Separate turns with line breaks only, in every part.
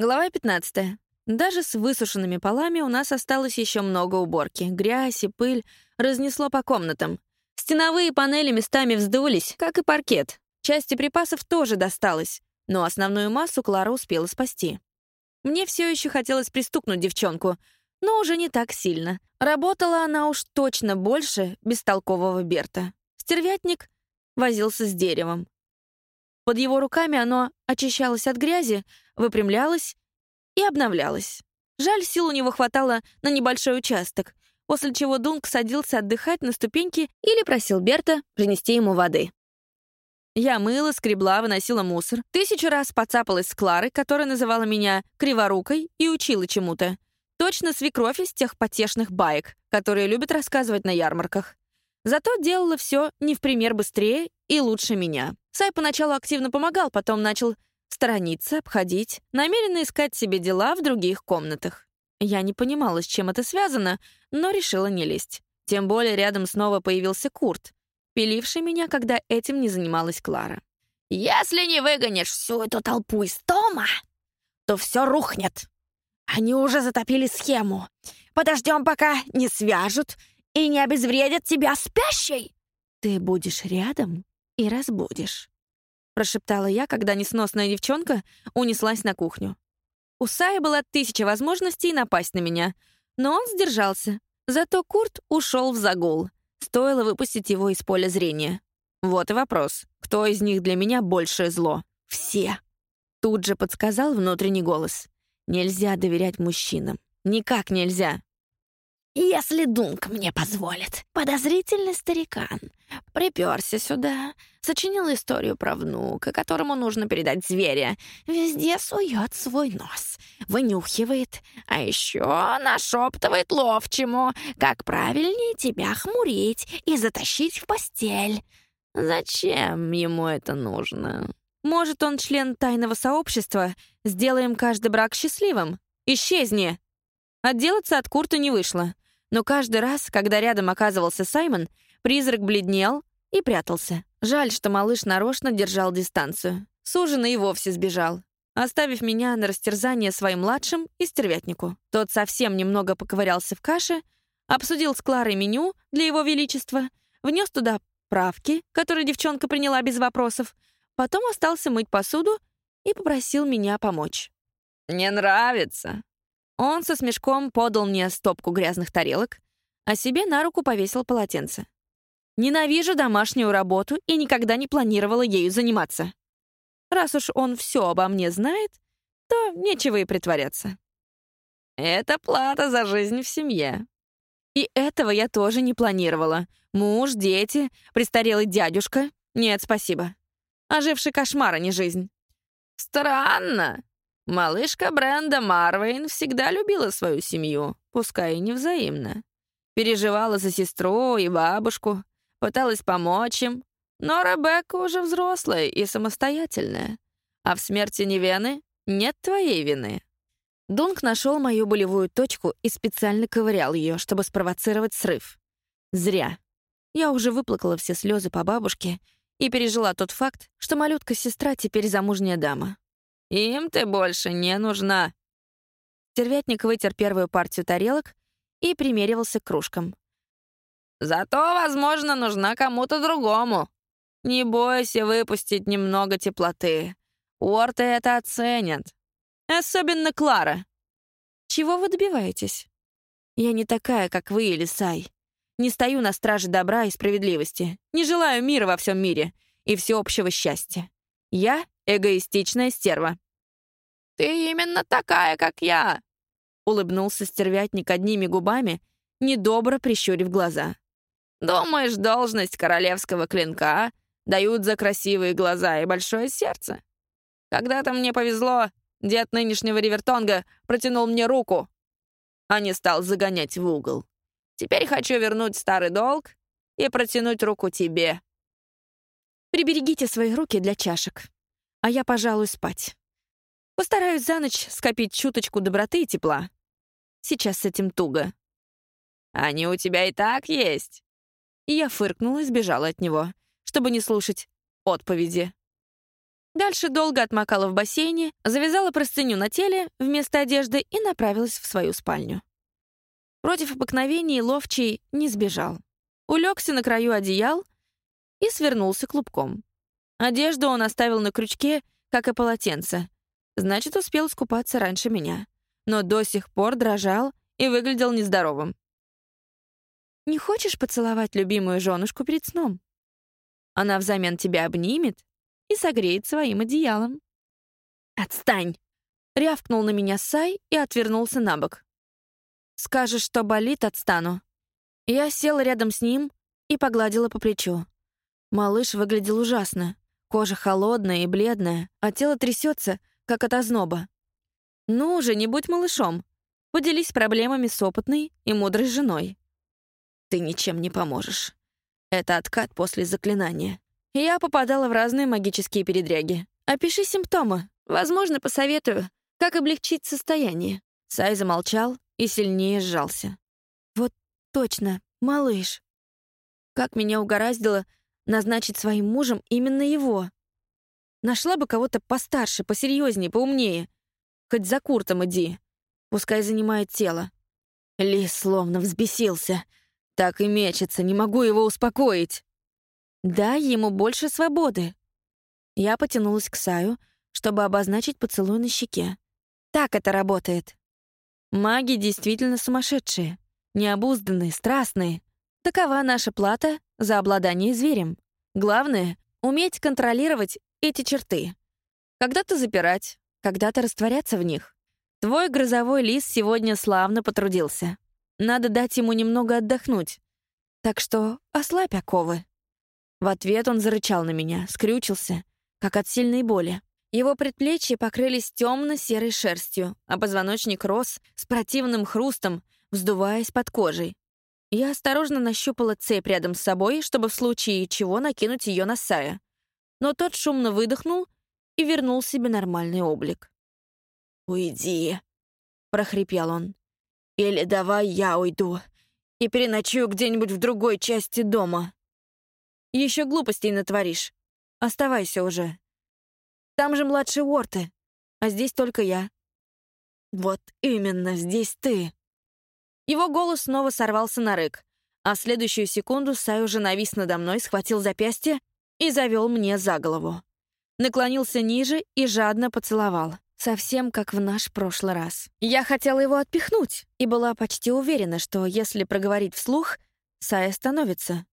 Глава 15. Даже с высушенными полами у нас осталось еще много уборки. Грязь и пыль разнесло по комнатам. Стеновые панели местами вздулись, как и паркет. Части припасов тоже досталось, но основную массу Клара успела спасти. Мне все еще хотелось пристукнуть девчонку, но уже не так сильно. Работала она уж точно больше бестолкового Берта. Стервятник возился с деревом. Под его руками оно очищалось от грязи, выпрямлялось и обновлялось. Жаль, сил у него хватало на небольшой участок, после чего Дунк садился отдыхать на ступеньки или просил Берта принести ему воды. Я мыла, скребла, выносила мусор. Тысячу раз поцапалась с Кларой, которая называла меня криворукой и учила чему-то. Точно свекровь из тех потешных баек, которые любят рассказывать на ярмарках. Зато делала все не в пример быстрее и лучше меня. Сай поначалу активно помогал, потом начал сторониться, обходить, намеренно искать себе дела в других комнатах. Я не понимала, с чем это связано, но решила не лезть. Тем более рядом снова появился Курт, пиливший меня, когда этим не занималась Клара.
«Если не выгонишь всю эту толпу из дома, то все рухнет. Они уже затопили схему. Подождем, пока не свяжут и не обезвредят тебя спящей!»
«Ты будешь рядом и разбудишь», — прошептала я, когда несносная девчонка унеслась на кухню. У Сая была тысяча возможностей напасть на меня, но он сдержался. Зато Курт ушел в загул. Стоило выпустить его из поля зрения. Вот и вопрос. Кто из них для меня большее зло? Все. Тут же подсказал внутренний голос. Нельзя доверять мужчинам. Никак нельзя.
«Если Дунк мне позволит. Подозрительный старикан. Приперся сюда, сочинил историю про внука, которому нужно передать зверя. Везде сует свой нос, вынюхивает, а еще нашептывает ловчему, как правильнее тебя хмурить и затащить в постель. Зачем ему это нужно?»
Может, он член тайного сообщества? Сделаем каждый брак счастливым? Исчезни!» Отделаться от Курта не вышло. Но каждый раз, когда рядом оказывался Саймон, призрак бледнел и прятался. Жаль, что малыш нарочно держал дистанцию. Суженый и вовсе сбежал, оставив меня на растерзание своим младшим и стервятнику. Тот совсем немного поковырялся в каше, обсудил с Кларой меню для его величества, внес туда правки, которые девчонка приняла без вопросов, потом остался мыть посуду и попросил меня помочь.
«Не нравится?»
Он со смешком подал мне стопку грязных тарелок, а себе на руку повесил полотенце. Ненавижу домашнюю работу и никогда не планировала ею заниматься. Раз уж он все обо мне знает, то нечего и притворяться.
Это плата за жизнь в семье.
И этого я тоже не планировала. Муж, дети, престарелый дядюшка. Нет, спасибо. Оживший кошмар, а не жизнь.
Странно. Малышка Бренда Марвейн всегда любила свою семью, пускай и невзаимно. Переживала за сестру и бабушку, пыталась помочь им, но Ребекка уже взрослая и самостоятельная. А в смерти Невены нет твоей вины.
Дунк нашел мою болевую точку и специально ковырял ее, чтобы спровоцировать срыв. Зря. Я уже выплакала все слезы по бабушке и пережила тот факт, что малютка-сестра теперь замужняя дама.
Им ты больше не нужна».
Тервятник вытер первую партию тарелок и примеривался к кружкам.
«Зато, возможно, нужна кому-то другому. Не бойся выпустить немного теплоты. Уорты это оценят. Особенно Клара».
«Чего вы добиваетесь? Я не такая, как вы или Сай. Не стою на страже добра и справедливости. Не желаю мира во всем мире и всеобщего счастья. Я эгоистичная стерва».
«Ты именно такая, как я!»
— улыбнулся стервятник одними губами, недобро прищурив глаза.
«Думаешь, должность королевского клинка дают за красивые глаза и большое сердце? Когда-то мне повезло, дед нынешнего Ривертонга протянул мне руку, а не стал загонять в угол. Теперь хочу вернуть старый долг и протянуть руку тебе».
«Приберегите свои руки для чашек», а я, пожалуй, спать. Постараюсь за ночь скопить чуточку доброты и тепла. Сейчас с этим туго.
Они у тебя и так есть.
И я фыркнула и сбежала от него, чтобы не слушать отповеди. Дальше долго отмокала в бассейне, завязала простыню на теле вместо одежды и направилась в свою спальню. Против обыкновений ловчий не сбежал. Улегся на краю одеял и свернулся клубком. Одежду он оставил на крючке, как и полотенце. Значит, успел искупаться раньше меня. Но до сих пор дрожал и выглядел нездоровым. «Не хочешь поцеловать любимую женушку перед сном? Она взамен тебя обнимет и согреет своим одеялом». «Отстань!» — рявкнул на меня Сай и отвернулся на бок. «Скажешь, что болит, отстану». Я села рядом с ним и погладила по плечу. Малыш выглядел ужасно. Кожа холодная и бледная, а тело трясется, как от озноба. «Ну уже не будь малышом. Поделись проблемами с опытной и мудрой женой». «Ты ничем не поможешь. Это откат после заклинания». Я попадала в разные магические передряги. «Опиши симптомы. Возможно, посоветую, как облегчить состояние». Сай замолчал и сильнее сжался. «Вот точно, малыш. Как меня угораздило назначить своим мужем именно его. Нашла бы кого-то постарше, посерьезнее, поумнее. Хоть за Куртом иди. Пускай занимает тело. Лис словно взбесился. Так и мечется, не могу его успокоить. Дай ему больше свободы. Я потянулась к Саю, чтобы обозначить поцелуй на щеке. Так это работает. Маги действительно сумасшедшие, необузданные, страстные. Такова наша плата за обладание зверем. Главное — уметь контролировать эти черты. Когда-то запирать, когда-то растворяться в них. Твой грозовой лис сегодня славно потрудился. Надо дать ему немного отдохнуть. Так что ослабь оковы. В ответ он зарычал на меня, скрючился, как от сильной боли. Его предплечья покрылись темно-серой шерстью, а позвоночник рос с противным хрустом, вздуваясь под кожей. Я осторожно нащупала цепь рядом с собой, чтобы в случае чего накинуть ее на Сая. Но тот шумно выдохнул и вернул себе нормальный облик. «Уйди», — прохрипел он. «Или давай я уйду и переночую где-нибудь в другой части дома». Еще глупостей натворишь. Оставайся уже. Там же младшие Уорты, а здесь только я». «Вот именно здесь ты», его голос снова сорвался на рык, а следующую секунду Сай уже навис надо мной, схватил запястье и завел мне за голову. Наклонился ниже и жадно поцеловал. Совсем как в наш прошлый раз. Я хотела его отпихнуть и была почти уверена, что если проговорить вслух, Сай остановится.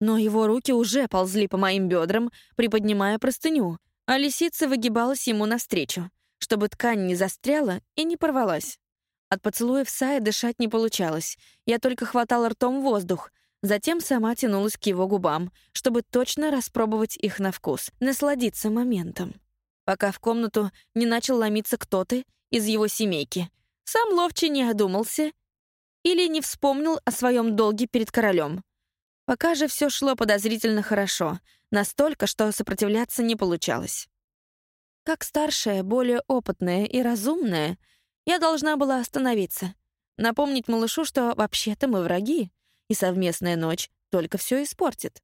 Но его руки уже ползли по моим бедрам, приподнимая простыню, а лисица выгибалась ему навстречу, чтобы ткань не застряла и не порвалась. От поцелуев Сая дышать не получалось. Я только хватала ртом воздух. Затем сама тянулась к его губам, чтобы точно распробовать их на вкус, насладиться моментом. Пока в комнату не начал ломиться кто-то из его семейки. Сам ловчий не одумался или не вспомнил о своем долге перед королем. Пока же все шло подозрительно хорошо, настолько, что сопротивляться не получалось. Как старшая, более опытная и разумная — я должна была остановиться, напомнить малышу, что вообще-то мы враги, и совместная ночь только все испортит.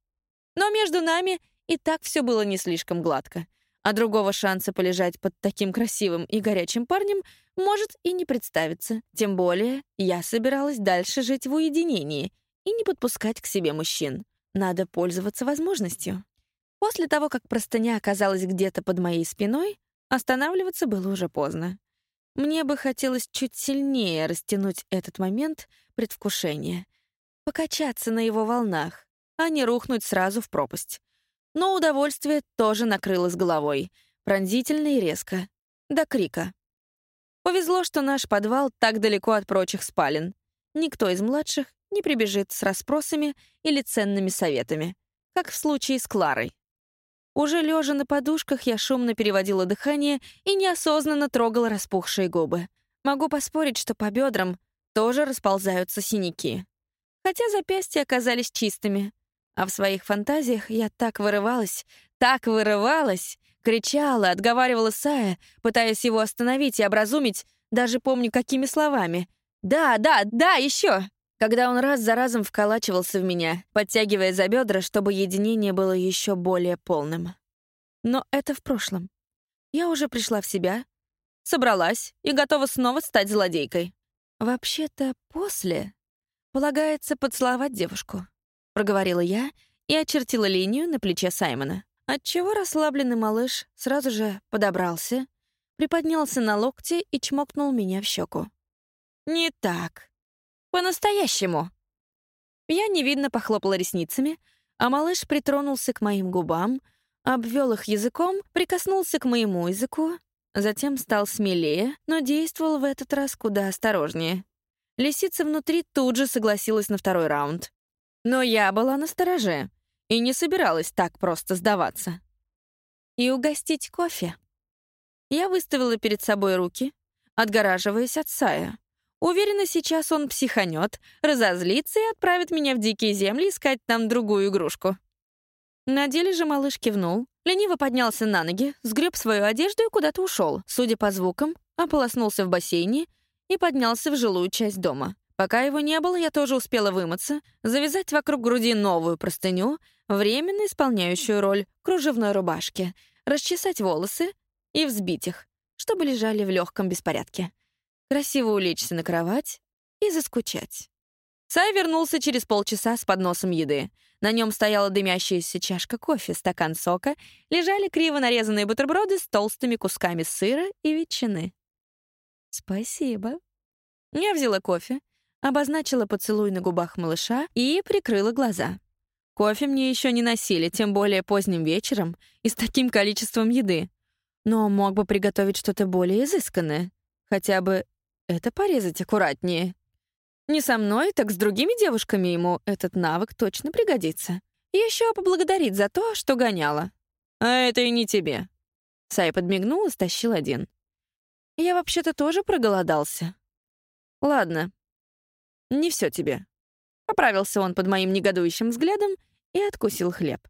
Но между нами и так все было не слишком гладко, а другого шанса полежать под таким красивым и горячим парнем может и не представиться. Тем более я собиралась дальше жить в уединении и не подпускать к себе мужчин. Надо пользоваться возможностью. После того, как простыня оказалась где-то под моей спиной, останавливаться было уже поздно. Мне бы хотелось чуть сильнее растянуть этот момент предвкушения, покачаться на его волнах, а не рухнуть сразу в пропасть. Но удовольствие тоже накрыло с головой, пронзительно и резко, до крика. Повезло, что наш подвал так далеко от прочих спален. Никто из младших не прибежит с расспросами или ценными советами, как в случае с Кларой. Уже лежа на подушках, я шумно переводила дыхание и неосознанно трогала распухшие губы. Могу поспорить, что по бедрам тоже расползаются синяки. Хотя запястья оказались чистыми. А в своих фантазиях я так вырывалась, так вырывалась, кричала, отговаривала Сая, пытаясь его остановить и образумить, даже помню, какими словами. «Да, да, да, еще!» Когда он раз за разом вколачивался в меня, подтягивая за бедра, чтобы единение было еще более полным. Но это в прошлом. Я уже пришла в себя, собралась и готова снова стать злодейкой. Вообще-то после полагается поцеловать девушку, проговорила я и очертила линию на плече Саймона, отчего расслабленный малыш сразу же подобрался, приподнялся на локте и чмокнул меня в щеку. «Не так. По-настоящему». Я невидно похлопала ресницами, а малыш притронулся к моим губам, обвел их языком, прикоснулся к моему языку, затем стал смелее, но действовал в этот раз куда осторожнее. Лисица внутри тут же согласилась на второй раунд. Но я была настороже и не собиралась так просто сдаваться. И угостить кофе. Я выставила перед собой руки, отгораживаясь от Сая. Уверена, сейчас он психанет, разозлится и отправит меня в дикие земли искать там другую игрушку. На деле же малыш кивнул, лениво поднялся на ноги, сгреб свою одежду и куда-то ушел. Судя по звукам, ополоснулся в бассейне и поднялся в жилую часть дома. Пока его не было, я тоже успела вымыться, завязать вокруг груди новую простыню, временно исполняющую роль кружевной рубашки, расчесать волосы и взбить их, чтобы лежали в легком беспорядке. Красиво улечься на кровать и заскучать. Сай вернулся через полчаса с подносом еды. На нем стояла дымящаяся чашка кофе, стакан сока, лежали криво нарезанные бутерброды с толстыми кусками сыра и ветчины. «Спасибо». Я взяла кофе, обозначила поцелуй на губах малыша и прикрыла глаза. Кофе мне еще не носили, тем более поздним вечером и с таким количеством еды. Но мог бы приготовить что-то более изысканное. Хотя бы это порезать аккуратнее. Не со мной, так с другими девушками ему этот навык точно пригодится. Еще поблагодарить за то, что гоняла. А это и не тебе. Сай подмигнул и стащил один. Я вообще-то тоже проголодался. Ладно, не все тебе. Поправился он под моим негодующим взглядом и откусил хлеб.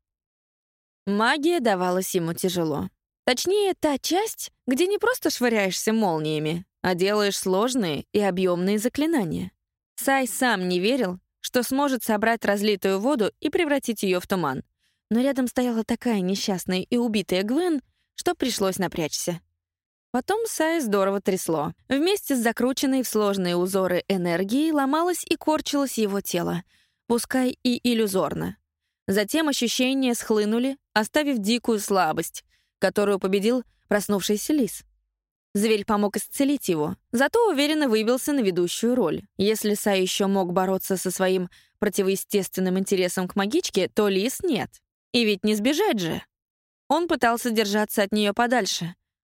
Магия давалась ему тяжело. Точнее, та часть, где не просто швыряешься молниями, а делаешь сложные и объемные заклинания. Сай сам не верил, что сможет собрать разлитую воду и превратить ее в туман. Но рядом стояла такая несчастная и убитая Гвен, что пришлось напрячься. Потом Сай здорово трясло. Вместе с закрученной в сложные узоры энергией ломалось и корчилось его тело, пускай и иллюзорно. Затем ощущения схлынули, оставив дикую слабость, которую победил проснувшийся лис. Зверь помог исцелить его, зато уверенно выбился на ведущую роль. Если Сай еще мог бороться со своим противоестественным интересом к магичке, то Лис нет. И ведь не сбежать же. Он пытался держаться от нее подальше.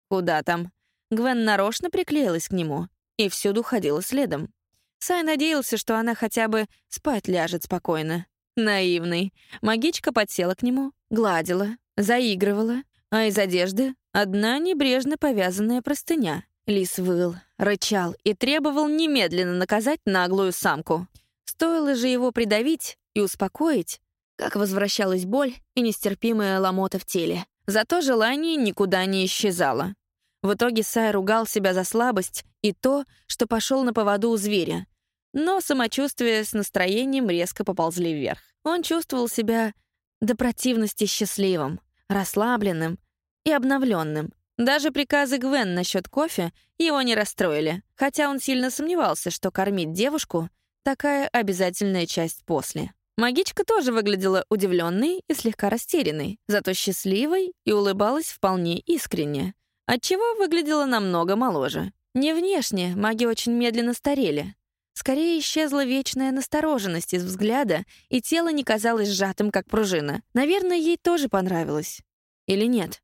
Куда там? Гвен нарочно приклеилась к нему и всюду ходила следом. Сай надеялся, что она хотя бы спать ляжет спокойно. Наивный. Магичка подсела к нему, гладила, заигрывала, а из одежды одна небрежно повязанная простыня. Лис выл, рычал и требовал немедленно наказать наглую самку. Стоило же его придавить и успокоить, как возвращалась боль и нестерпимая ломота в теле. Зато желание никуда не исчезало. В итоге Сай ругал себя за слабость и то, что пошел на поводу у зверя. Но самочувствие с настроением резко поползли вверх. Он чувствовал себя до противности счастливым, расслабленным и обновленным. Даже приказы Гвен насчет кофе его не расстроили, хотя он сильно сомневался, что кормить девушку — такая обязательная часть после. Магичка тоже выглядела удивленной и слегка растерянной, зато счастливой и улыбалась вполне искренне, отчего выглядела намного моложе. Не внешне, маги очень медленно старели. Скорее исчезла вечная настороженность из взгляда, и тело не казалось сжатым, как пружина. Наверное, ей тоже понравилось. Или нет?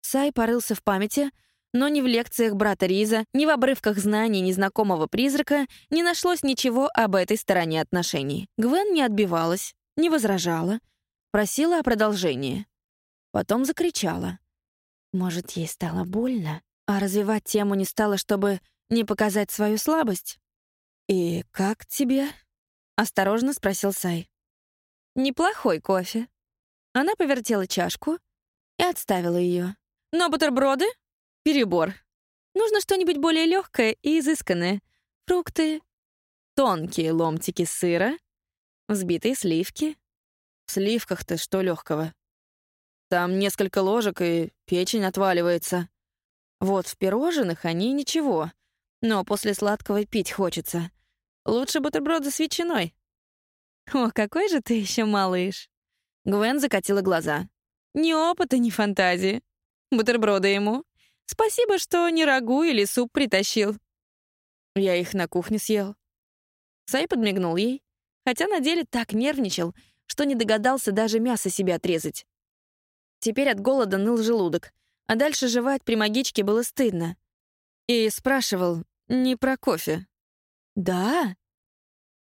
Сай порылся в памяти, но ни в лекциях брата Риза, ни в обрывках знаний незнакомого призрака не нашлось ничего об этой стороне отношений. Гвен не отбивалась, не возражала, просила о продолжении. Потом закричала. Может, ей стало больно, а развивать тему не стало, чтобы не показать свою слабость? «И как тебе?» — осторожно спросил Сай. «Неплохой кофе». Она повертела чашку и отставила ее. Но бутерброды — перебор. Нужно что-нибудь более легкое и изысканное. Фрукты, тонкие ломтики сыра, взбитые сливки. В сливках-то что легкого? Там несколько ложек, и печень отваливается. Вот в пирожных они ничего, но после сладкого пить хочется. Лучше бутерброды с ветчиной. О, какой же ты еще малыш. Гвен закатила глаза. Ни опыта, ни фантазии. Бутерброды ему. Спасибо, что не рагу или суп притащил. Я их на кухне съел. Сай подмигнул ей, хотя на деле так нервничал, что не догадался даже мясо себе отрезать. Теперь от голода ныл желудок, а дальше жевать при магичке было стыдно. И спрашивал, не про кофе. «Да?»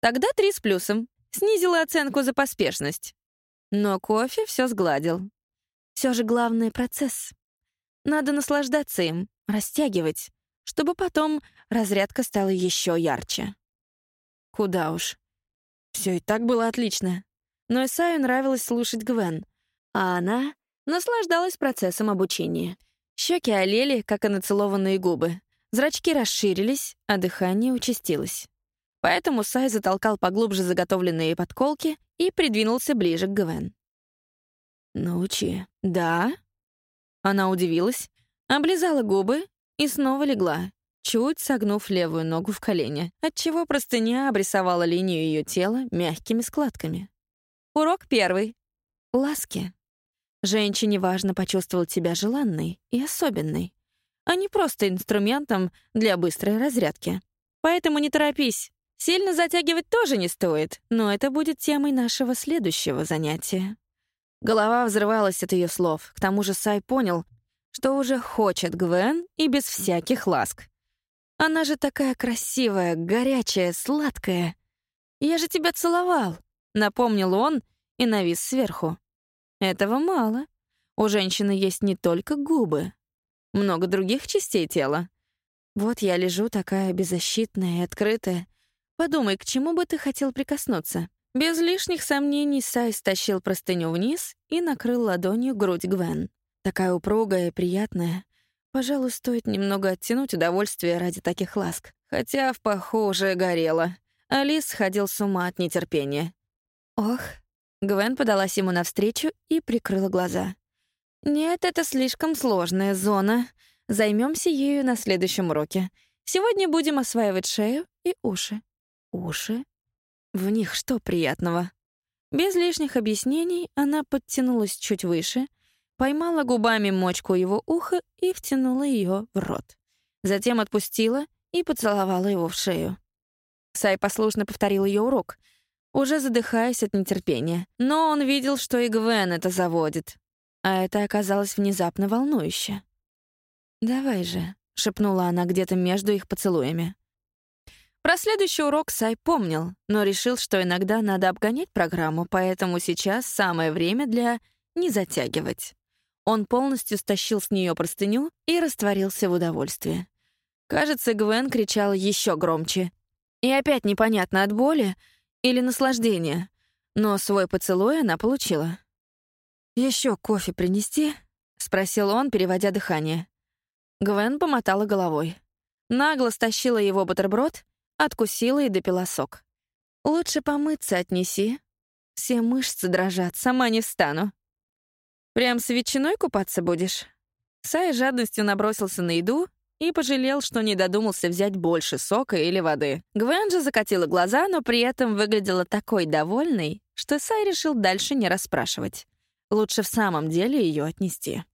Тогда три с плюсом. Снизила оценку за поспешность. Но кофе все сгладил. Все же главный процесс. Надо наслаждаться им, растягивать, чтобы потом разрядка стала еще ярче. Куда уж. Все и так было отлично. Но Исаю нравилось слушать Гвен, а она наслаждалась процессом обучения. Щеки олели, как и нацелованные губы. Зрачки расширились, а дыхание участилось. Поэтому Сай затолкал поглубже заготовленные подколки и придвинулся ближе к Гвен. «Научи». «Да?» Она удивилась, облизала губы и снова легла, чуть согнув левую ногу в колени, отчего простыня обрисовала линию ее тела мягкими складками. Урок первый. Ласки. Женщине важно почувствовать себя желанной и особенной, а не просто инструментом для быстрой разрядки. Поэтому не торопись. Сильно затягивать тоже не стоит, но это будет темой нашего следующего занятия. Голова взрывалась от ее слов. К тому же Сай понял, что уже хочет Гвен и без всяких ласк. Она же такая красивая, горячая, сладкая. «Я же тебя целовал», — напомнил он и навис сверху. Этого мало. У женщины есть не только губы, много других частей тела. Вот я лежу такая беззащитная и открытая. Подумай, к чему бы ты хотел прикоснуться? Без лишних сомнений Сай стащил простыню вниз и накрыл ладонью грудь Гвен. Такая упругая и приятная. Пожалуй, стоит немного оттянуть удовольствие ради таких ласк. Хотя в паху горело. Алис сходил с ума от нетерпения. «Ох». Гвен подалась ему навстречу и прикрыла глаза. «Нет, это слишком сложная зона. Займемся ею на следующем уроке. Сегодня будем осваивать шею и уши». «Уши? В них что приятного?» Без лишних объяснений она подтянулась чуть выше, поймала губами мочку его уха и втянула ее в рот. Затем отпустила и поцеловала его в шею. Сай послушно повторил ее урок, уже задыхаясь от нетерпения. Но он видел, что и Гвен это заводит а это оказалось внезапно волнующе. «Давай же», — шепнула она где-то между их поцелуями. Про следующий урок Сай помнил, но решил, что иногда надо обгонять программу, поэтому сейчас самое время для «не затягивать». Он полностью стащил с нее простыню и растворился в удовольствии. Кажется, Гвен кричала еще громче. И опять непонятно от боли или наслаждения, но свой поцелуй она получила. Еще кофе принести?» — спросил он, переводя дыхание. Гвен помотала головой. Нагло стащила его бутерброд, откусила и допила сок. «Лучше помыться отнеси. Все мышцы дрожат, сама не встану». «Прям с ветчиной купаться будешь?» Сай жадностью набросился на еду и пожалел, что не додумался взять больше сока или воды. Гвен же закатила глаза, но при этом выглядела такой довольной, что Сай решил дальше не расспрашивать. Лучше в самом деле ее отнести.